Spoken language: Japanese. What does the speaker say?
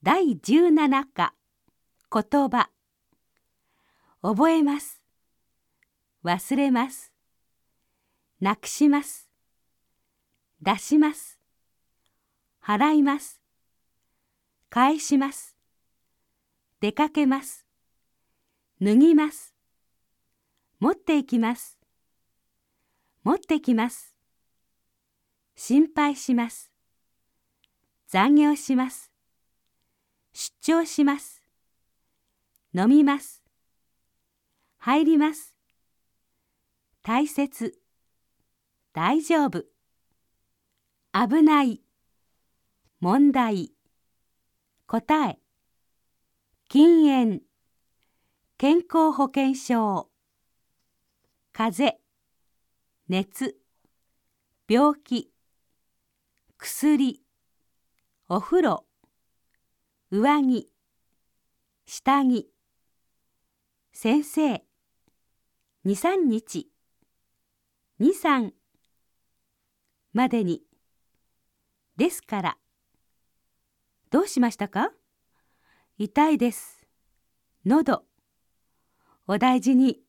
第17課。言葉。覚えます。忘れます。なくします。出します。払います。返します。出かけます。脱ぎます。持っていきます。持ってきます。心配します。残業します。出張します。飲みます。入ります。大切。大丈夫。危ない。問題。答え。禁煙。健康保険証。風邪。熱。病気。薬。お風呂。上着下着先生23日23までに。ですからどうしましたか？痛いです。喉お大事に。